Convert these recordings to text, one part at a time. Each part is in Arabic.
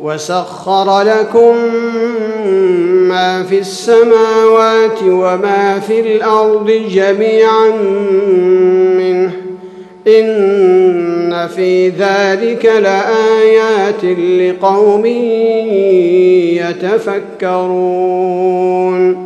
وسخر لكم ما في السماوات وما في الأرض جميعا منه. إن في ذلك لآيات لقوم يتفكرون.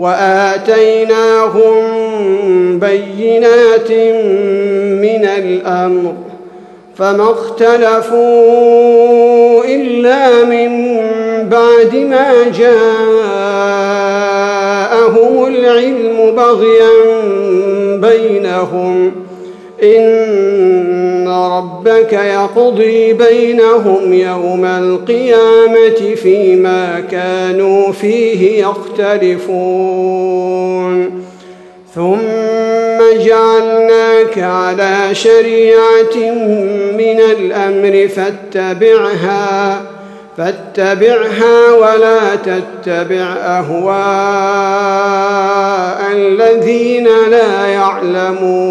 وآتيناهم بينات من الأمر فما اختلفوا إلا من بعد ما جاءهم العلم بغيا بينهم إن ربك يقضي بينهم يوم القيامة فيما كانوا فيه يختلفون. ثم جعلناك على شريعة من الأمر فاتبعها فاتبعها ولا تتبع أهواء الذين لا يعلمون.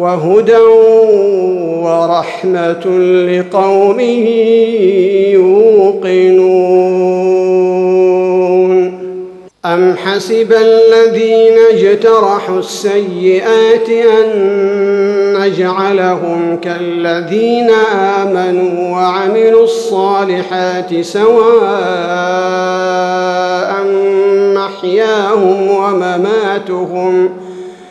وهدى ورحمة لقوم يوقنون. أم حسب الذين اجترحوا السيئات أن نجعلهم كالذين آمنوا وعملوا الصالحات سواء محياهم ومماتهم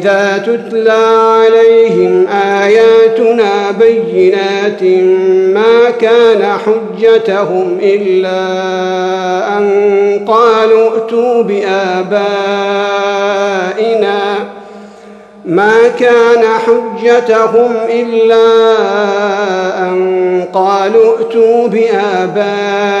وإذا تتلى عليهم آياتنا بينات ما كان حجتهم إلا أن قالوا ائتوا بآبائنا ما كان حجتهم إلا أن قالوا ائتوا بآبائنا